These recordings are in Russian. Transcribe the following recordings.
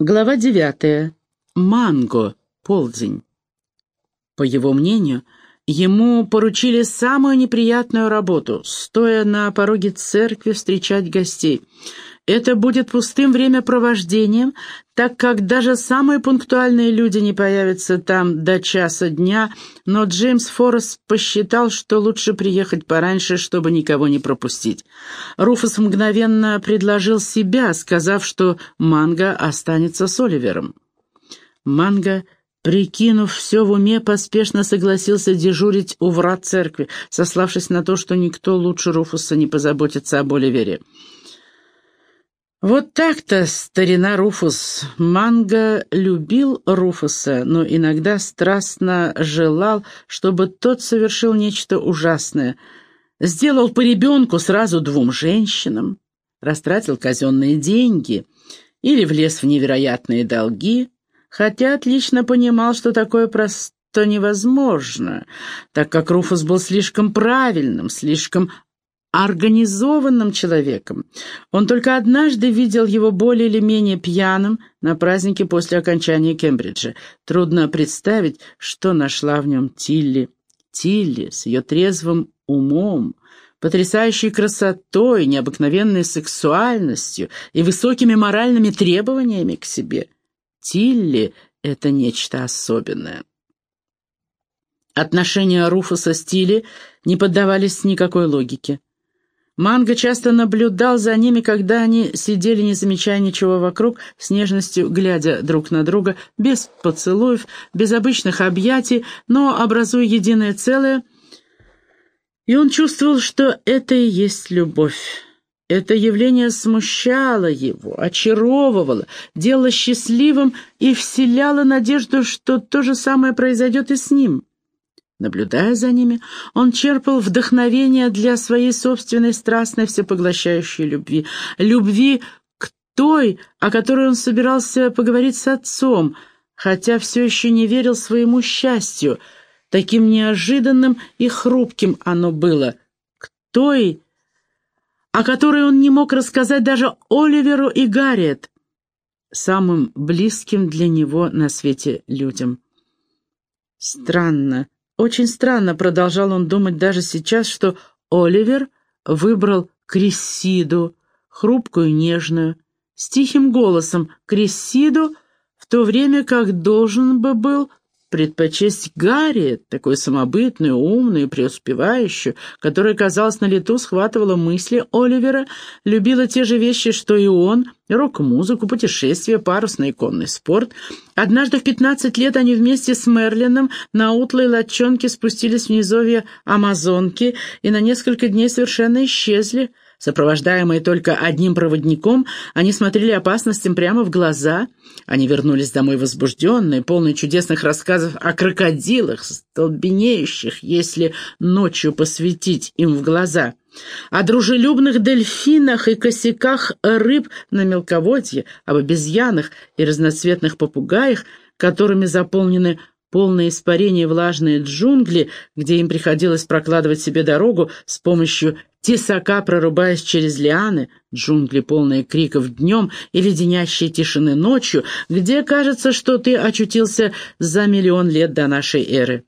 Глава девятая. Манго. Полдень. По его мнению, ему поручили самую неприятную работу, стоя на пороге церкви встречать гостей. Это будет пустым времяпровождением, так как даже самые пунктуальные люди не появятся там до часа дня, но Джеймс Форрест посчитал, что лучше приехать пораньше, чтобы никого не пропустить. Руфус мгновенно предложил себя, сказав, что Манго останется с Оливером. Манго Прикинув все в уме, поспешно согласился дежурить у врат церкви, сославшись на то, что никто лучше Руфуса не позаботится об Оливере. Вот так-то, старина Руфус. Манго любил Руфуса, но иногда страстно желал, чтобы тот совершил нечто ужасное. Сделал по ребенку сразу двум женщинам, растратил казенные деньги или влез в невероятные долги, хотя отлично понимал, что такое просто невозможно, так как Руфус был слишком правильным, слишком организованным человеком. Он только однажды видел его более или менее пьяным на празднике после окончания Кембриджа. Трудно представить, что нашла в нем Тилли. Тилли с ее трезвым умом, потрясающей красотой, необыкновенной сексуальностью и высокими моральными требованиями к себе. Тилли — это нечто особенное. Отношения Руфуса с Тилли не поддавались никакой логике. Манго часто наблюдал за ними, когда они сидели, не замечая ничего вокруг, с нежностью глядя друг на друга, без поцелуев, без обычных объятий, но образуя единое целое. И он чувствовал, что это и есть любовь. Это явление смущало его, очаровывало, делало счастливым и вселяло надежду, что то же самое произойдет и с ним. Наблюдая за ними, он черпал вдохновение для своей собственной страстной всепоглощающей любви. Любви к той, о которой он собирался поговорить с отцом, хотя все еще не верил своему счастью. Таким неожиданным и хрупким оно было. К той, о которой он не мог рассказать даже Оливеру и Гарриет, самым близким для него на свете людям. Странно, очень странно, продолжал он думать даже сейчас, что Оливер выбрал Крессиду, хрупкую нежную, с тихим голосом Крессиду, в то время как должен бы был предпочесть Гарри, такую самобытную, умную, преуспевающую, которая, казалось, на лету схватывала мысли Оливера, любила те же вещи, что и он, рок-музыку, путешествия, парусный и конный спорт. Однажды в 15 лет они вместе с Мерлином на утлой лодчонке спустились в низовье Амазонки и на несколько дней совершенно исчезли – Сопровождаемые только одним проводником, они смотрели опасностям прямо в глаза. Они вернулись домой возбужденные, полные чудесных рассказов о крокодилах, столбенеющих, если ночью посветить им в глаза, о дружелюбных дельфинах и косяках рыб на мелководье, об обезьянах и разноцветных попугаях, которыми заполнены полные испарения влажные джунгли, где им приходилось прокладывать себе дорогу с помощью тесака, прорубаясь через лианы, джунгли, полные криков днем и леденящие тишины ночью, где кажется, что ты очутился за миллион лет до нашей эры.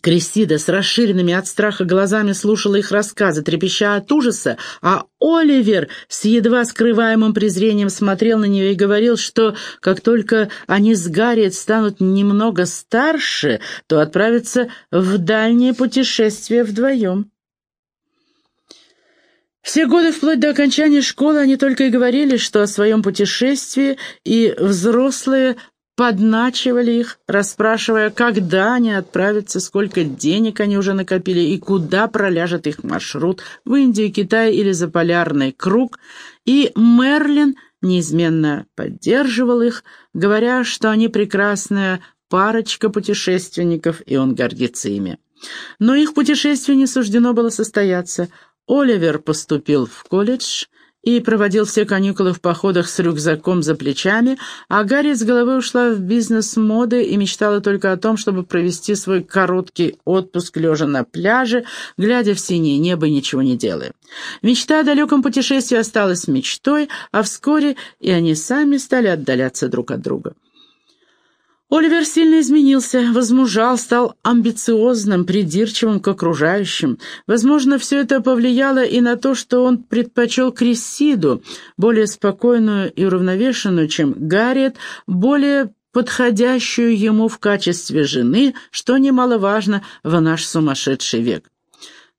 Крессида с расширенными от страха глазами слушала их рассказы, трепеща от ужаса, а Оливер с едва скрываемым презрением смотрел на нее и говорил, что как только они с Гарриет станут немного старше, то отправятся в дальнее путешествие вдвоем. Все годы вплоть до окончания школы они только и говорили, что о своем путешествии, и взрослые подначивали их, расспрашивая, когда они отправятся, сколько денег они уже накопили и куда проляжет их маршрут в Индию, Китай или за полярный круг, и Мерлин неизменно поддерживал их, говоря, что они прекрасная парочка путешественников, и он гордится ими. Но их путешествие не суждено было состояться. Оливер поступил в колледж и проводил все каникулы в походах с рюкзаком за плечами, а Гарри с головой ушла в бизнес моды и мечтала только о том, чтобы провести свой короткий отпуск лежа на пляже, глядя в синее небо и ничего не делая. Мечта о далеком путешествии осталась мечтой, а вскоре и они сами стали отдаляться друг от друга. Оливер сильно изменился, возмужал, стал амбициозным, придирчивым к окружающим. Возможно, все это повлияло и на то, что он предпочел Крессиду, более спокойную и уравновешенную, чем Гарриет, более подходящую ему в качестве жены, что немаловажно в наш сумасшедший век.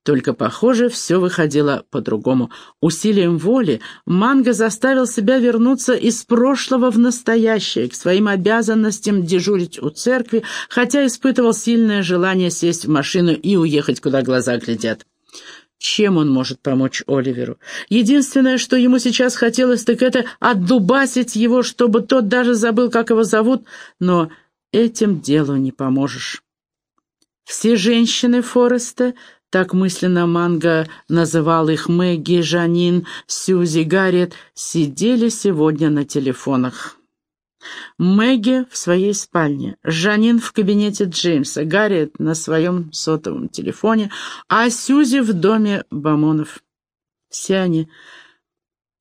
Только, похоже, все выходило по-другому. Усилием воли Манго заставил себя вернуться из прошлого в настоящее, к своим обязанностям дежурить у церкви, хотя испытывал сильное желание сесть в машину и уехать, куда глаза глядят. Чем он может помочь Оливеру? Единственное, что ему сейчас хотелось, так это отдубасить его, чтобы тот даже забыл, как его зовут, но этим делу не поможешь. Все женщины Фореста так мысленно Манго называл их Мэгги, Жанин, Сьюзи, Гарриет, сидели сегодня на телефонах. Мэгги в своей спальне, Жанин в кабинете Джеймса, Гарриет на своем сотовом телефоне, а Сьюзи в доме Бамонов. Все они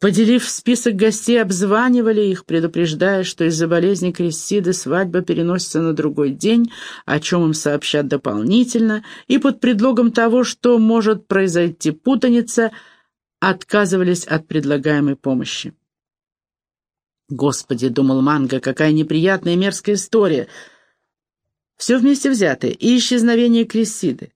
Поделив список гостей, обзванивали их, предупреждая, что из-за болезни Крессиды свадьба переносится на другой день, о чем им сообщат дополнительно, и под предлогом того, что может произойти путаница, отказывались от предлагаемой помощи. «Господи», — думал Манго, — «какая неприятная и мерзкая история!» Все вместе взятое, и исчезновение Крессиды,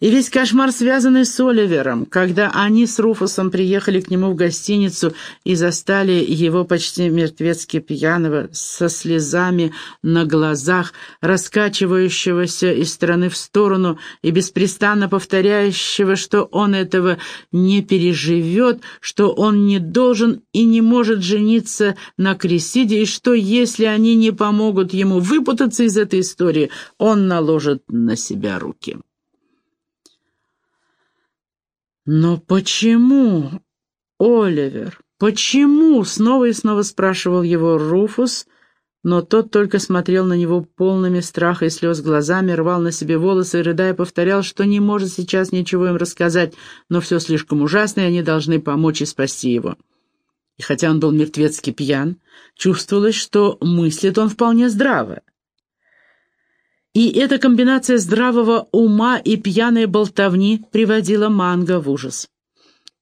и весь кошмар, связанный с Оливером, когда они с Руфусом приехали к нему в гостиницу и застали его почти мертвецки пьяного, со слезами на глазах, раскачивающегося из стороны в сторону и беспрестанно повторяющего, что он этого не переживет, что он не должен и не может жениться на Крисиде, и что, если они не помогут ему выпутаться из этой истории, он наложит на себя руки. «Но почему, Оливер, почему?» — снова и снова спрашивал его Руфус, но тот только смотрел на него полными страха и слез глазами, рвал на себе волосы и, рыдая, повторял, что не может сейчас ничего им рассказать, но все слишком ужасно, и они должны помочь и спасти его. И хотя он был мертвецки пьян, чувствовалось, что мыслит он вполне здраво. И эта комбинация здравого ума и пьяной болтовни приводила Манго в ужас.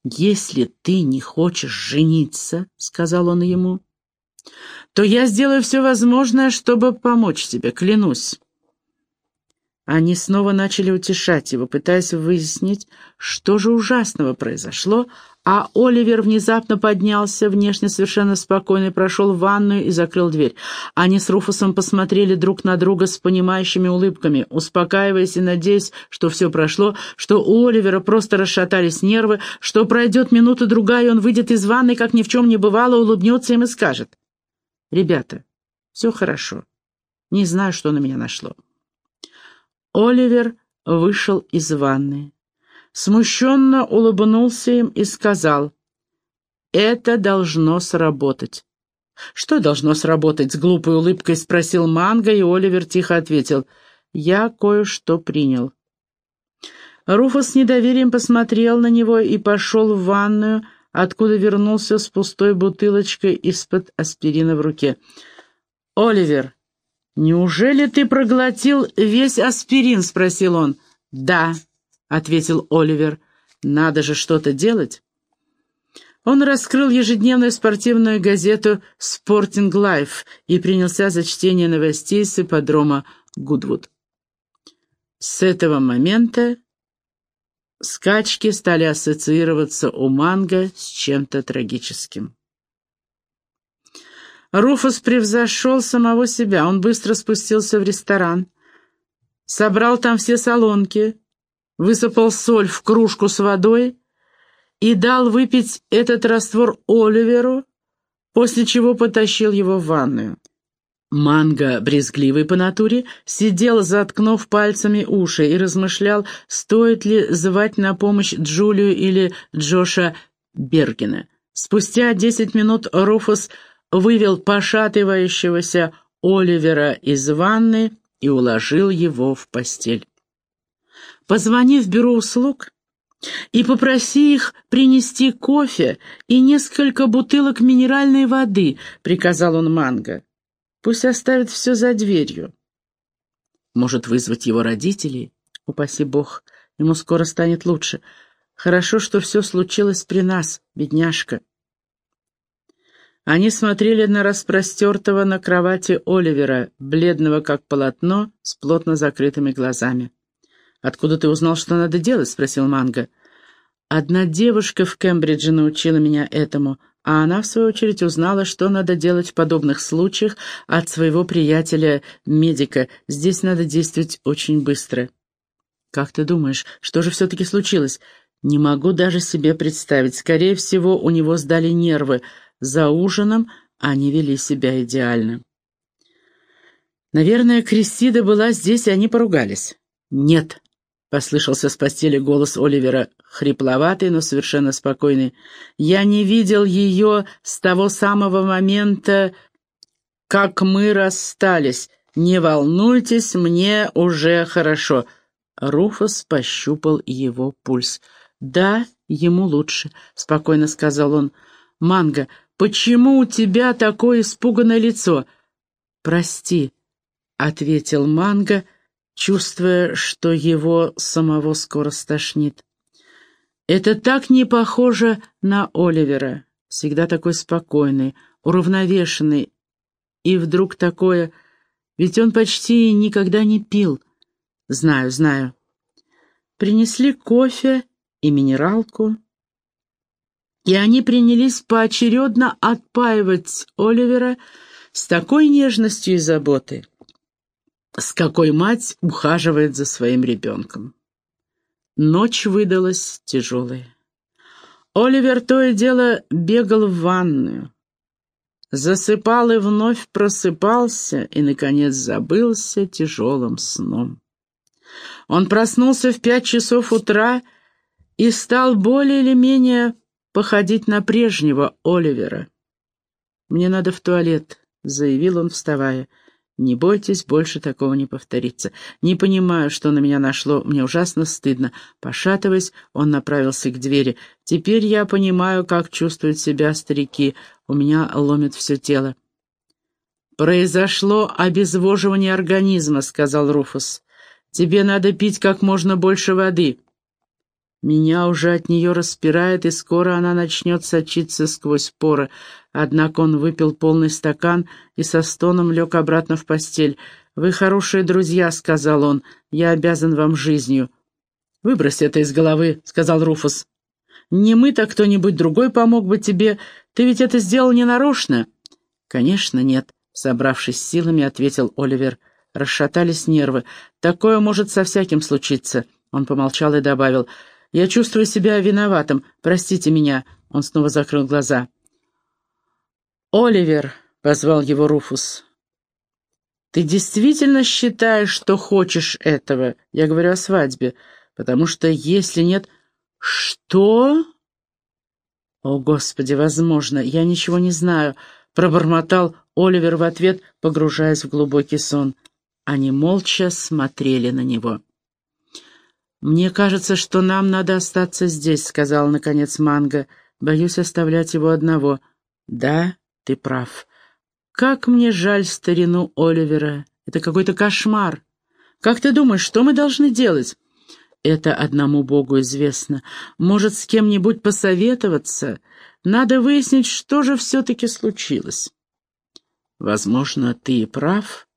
«Если ты не хочешь жениться, — сказал он ему, — то я сделаю все возможное, чтобы помочь тебе, клянусь». Они снова начали утешать его, пытаясь выяснить, что же ужасного произошло, а Оливер внезапно поднялся, внешне совершенно спокойно, прошел в ванную и закрыл дверь. Они с Руфусом посмотрели друг на друга с понимающими улыбками, успокаиваясь и надеясь, что все прошло, что у Оливера просто расшатались нервы, что пройдет минута-другая, и он выйдет из ванной, как ни в чем не бывало, улыбнется им и скажет. «Ребята, все хорошо. Не знаю, что на меня нашло». Оливер вышел из ванны смущенно улыбнулся им и сказал, «Это должно сработать». «Что должно сработать?» — с глупой улыбкой спросил Манго, и Оливер тихо ответил, «Я кое-что принял». Руфус с недоверием посмотрел на него и пошел в ванную, откуда вернулся с пустой бутылочкой из-под аспирина в руке. «Оливер, неужели ты проглотил весь аспирин?» — спросил он. «Да», — ответил Оливер. «Надо же что-то делать». Он раскрыл ежедневную спортивную газету «Спортинг Лайф» и принялся за чтение новостей с ипподрома Гудвуд. С этого момента скачки стали ассоциироваться у Манго с чем-то трагическим. Руфус превзошел самого себя. Он быстро спустился в ресторан, собрал там все солонки, высыпал соль в кружку с водой и дал выпить этот раствор Оливеру, после чего потащил его в ванную. Манго, брезгливый по натуре, сидел, заткнув пальцами уши, и размышлял, стоит ли звать на помощь Джулию или Джоша Бергена. Спустя десять минут Руфус вывел пошатывающегося Оливера из ванны и уложил его в постель. «Позвони в бюро услуг и попроси их принести кофе и несколько бутылок минеральной воды», — приказал он Манго. «Пусть оставят все за дверью». «Может, вызвать его родителей? Упаси бог, ему скоро станет лучше. Хорошо, что все случилось при нас, бедняжка». Они смотрели на распростертого на кровати Оливера, бледного как полотно, с плотно закрытыми глазами. «Откуда ты узнал, что надо делать?» — спросил Манго. «Одна девушка в Кембридже научила меня этому, а она, в свою очередь, узнала, что надо делать в подобных случаях от своего приятеля-медика. Здесь надо действовать очень быстро». «Как ты думаешь, что же все-таки случилось?» «Не могу даже себе представить. Скорее всего, у него сдали нервы». За ужином они вели себя идеально. Наверное, Кристида была здесь, и они поругались. «Нет», — послышался с постели голос Оливера, хрипловатый, но совершенно спокойный. «Я не видел ее с того самого момента, как мы расстались. Не волнуйтесь, мне уже хорошо». Руфус пощупал его пульс. «Да, ему лучше», — спокойно сказал он. «Манго, Почему у тебя такое испуганное лицо?» «Прости», — ответил Манго, чувствуя, что его самого скоро стошнит. «Это так не похоже на Оливера, всегда такой спокойный, уравновешенный, и вдруг такое... Ведь он почти никогда не пил. Знаю, знаю». Принесли кофе и минералку, и они принялись поочередно отпаивать Оливера с такой нежностью и заботой, с какой мать ухаживает за своим ребенком. Ночь выдалась тяжелая. Оливер то и дело бегал в ванную, засыпал и вновь просыпался, и, наконец, забылся тяжелым сном. Он проснулся в пять часов утра и стал более или менее походить на прежнего Оливера. «Мне надо в туалет», — заявил он, вставая. «Не бойтесь, больше такого не повторится. Не понимаю, что на меня нашло, мне ужасно стыдно». Пошатываясь, он направился к двери. «Теперь я понимаю, как чувствуют себя старики. У меня ломит все тело». «Произошло обезвоживание организма», — сказал Руфус. «Тебе надо пить как можно больше воды». Меня уже от нее распирает, и скоро она начнет сочиться сквозь поры. Однако он выпил полный стакан и со стоном лег обратно в постель. «Вы хорошие друзья», — сказал он, — «я обязан вам жизнью». «Выбрось это из головы», — сказал Руфус. «Не мы, так кто-нибудь другой помог бы тебе. Ты ведь это сделал ненарочно». «Конечно, нет», — собравшись силами, ответил Оливер. Расшатались нервы. «Такое может со всяким случиться». Он помолчал и добавил — я чувствую себя виноватым. Простите меня». Он снова закрыл глаза. «Оливер», — позвал его Руфус, — «ты действительно считаешь, что хочешь этого? Я говорю о свадьбе, потому что если нет...» «Что?» «О, Господи, возможно, я ничего не знаю», — пробормотал Оливер в ответ, погружаясь в глубокий сон. Они молча смотрели на него. «Мне кажется, что нам надо остаться здесь», — сказал, наконец, Манго. «Боюсь оставлять его одного». «Да, ты прав. Как мне жаль старину Оливера. Это какой-то кошмар. Как ты думаешь, что мы должны делать?» «Это одному Богу известно. Может, с кем-нибудь посоветоваться? Надо выяснить, что же все-таки случилось». «Возможно, ты и прав,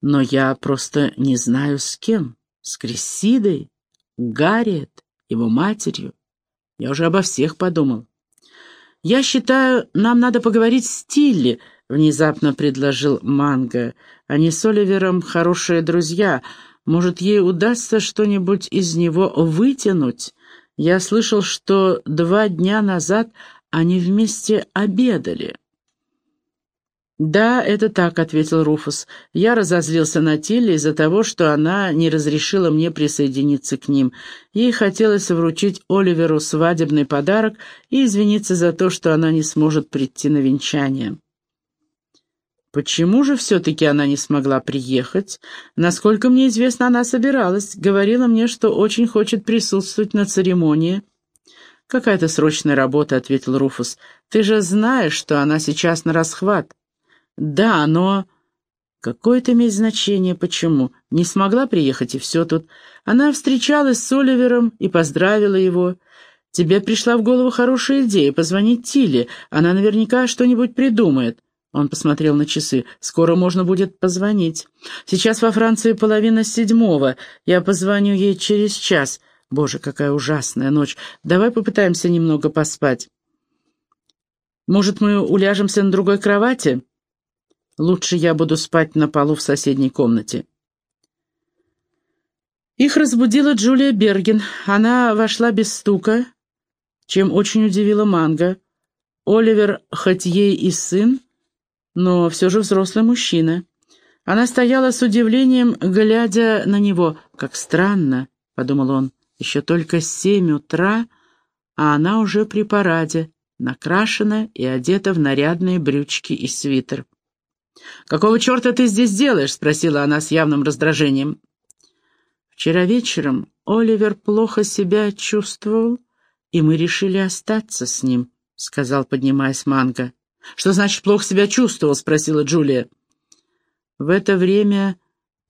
но я просто не знаю, с кем. С Крессидой?» Гарриет, его матерью. Я уже обо всех подумал. «Я считаю, нам надо поговорить с Тилли», — внезапно предложил Манго. «Они с Оливером хорошие друзья. Может, ей удастся что-нибудь из него вытянуть? Я слышал, что два дня назад они вместе обедали». «Да, это так», — ответил Руфус. «Я разозлился на Тилли из-за того, что она не разрешила мне присоединиться к ним. Ей хотелось вручить Оливеру свадебный подарок и извиниться за то, что она не сможет прийти на венчание». «Почему же все-таки она не смогла приехать? Насколько мне известно, она собиралась. Говорила мне, что очень хочет присутствовать на церемонии». «Какая-то срочная работа», — ответил Руфус. «Ты же знаешь, что она сейчас на расхват». «Да, но...» «Какое это имеет значение, почему? Не смогла приехать, и все тут. Она встречалась с Оливером и поздравила его. Тебе пришла в голову хорошая идея — позвонить Тиле. Она наверняка что-нибудь придумает». Он посмотрел на часы. «Скоро можно будет позвонить. Сейчас во Франции половина седьмого. Я позвоню ей через час. Боже, какая ужасная ночь. Давай попытаемся немного поспать. Может, мы уляжемся на другой кровати?» Лучше я буду спать на полу в соседней комнате. Их разбудила Джулия Берген. Она вошла без стука, чем очень удивила Манго. Оливер, хоть ей и сын, но все же взрослый мужчина. Она стояла с удивлением, глядя на него. «Как странно», — подумал он, — «еще только семь утра, а она уже при параде, накрашена и одета в нарядные брючки и свитер». «Какого черта ты здесь делаешь?» — спросила она с явным раздражением. «Вчера вечером Оливер плохо себя чувствовал, и мы решили остаться с ним», — сказал, поднимаясь Манго. «Что значит плохо себя чувствовал?» — спросила Джулия. В это время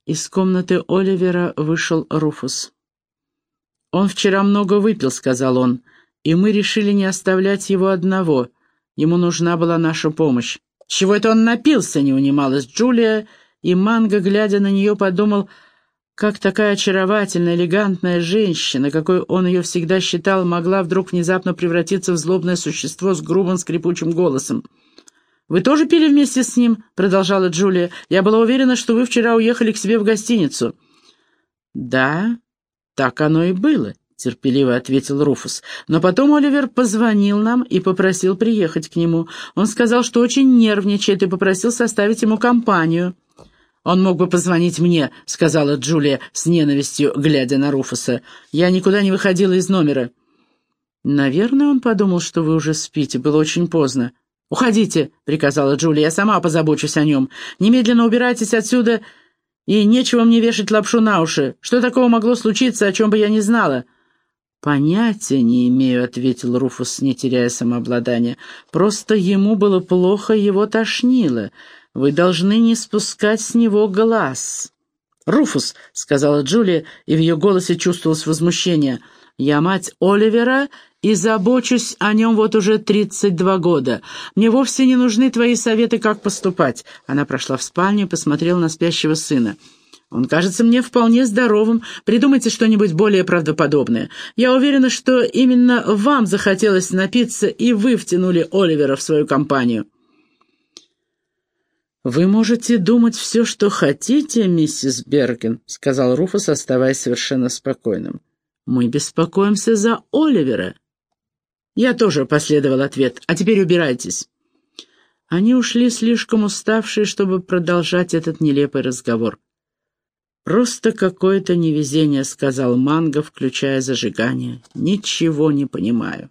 из комнаты Оливера вышел Руфус. «Он вчера много выпил», — сказал он, — «и мы решили не оставлять его одного. Ему нужна была наша помощь. «Чего это он напился?» — не унималась Джулия, и Манго, глядя на нее, подумал, как такая очаровательная, элегантная женщина, какой он ее всегда считал, могла вдруг внезапно превратиться в злобное существо с грубым скрипучим голосом. «Вы тоже пили вместе с ним?» — продолжала Джулия. «Я была уверена, что вы вчера уехали к себе в гостиницу». «Да, так оно и было терпеливо ответил Руфус. Но потом Оливер позвонил нам и попросил приехать к нему. Он сказал, что очень нервничает и попросил составить ему компанию. «Он мог бы позвонить мне», — сказала Джулия с ненавистью, глядя на Руфуса. «Я никуда не выходила из номера». «Наверное, он подумал, что вы уже спите. Было очень поздно». «Уходите», — приказала Джулия. «Я сама позабочусь о нем. Немедленно убирайтесь отсюда, и нечего мне вешать лапшу на уши. Что такого могло случиться, о чем бы я не знала?» «Понятия не имею», — ответил Руфус, не теряя самообладания. «Просто ему было плохо, его тошнило. Вы должны не спускать с него глаз». «Руфус», — сказала Джулия, и в ее голосе чувствовалось возмущение, — «я мать Оливера и забочусь о нем вот уже тридцать два года. Мне вовсе не нужны твои советы, как поступать». Она прошла в спальню и посмотрела на спящего сына. Он кажется мне вполне здоровым. Придумайте что-нибудь более правдоподобное. Я уверена, что именно вам захотелось напиться, и вы втянули Оливера в свою компанию». «Вы можете думать все, что хотите, миссис Берген», — сказал Руфус, оставаясь совершенно спокойным. «Мы беспокоимся за Оливера». «Я тоже», — последовал ответ. «А теперь убирайтесь». Они ушли слишком уставшие, чтобы продолжать этот нелепый разговор. «Просто какое-то невезение», — сказал Манго, включая зажигание. «Ничего не понимаю».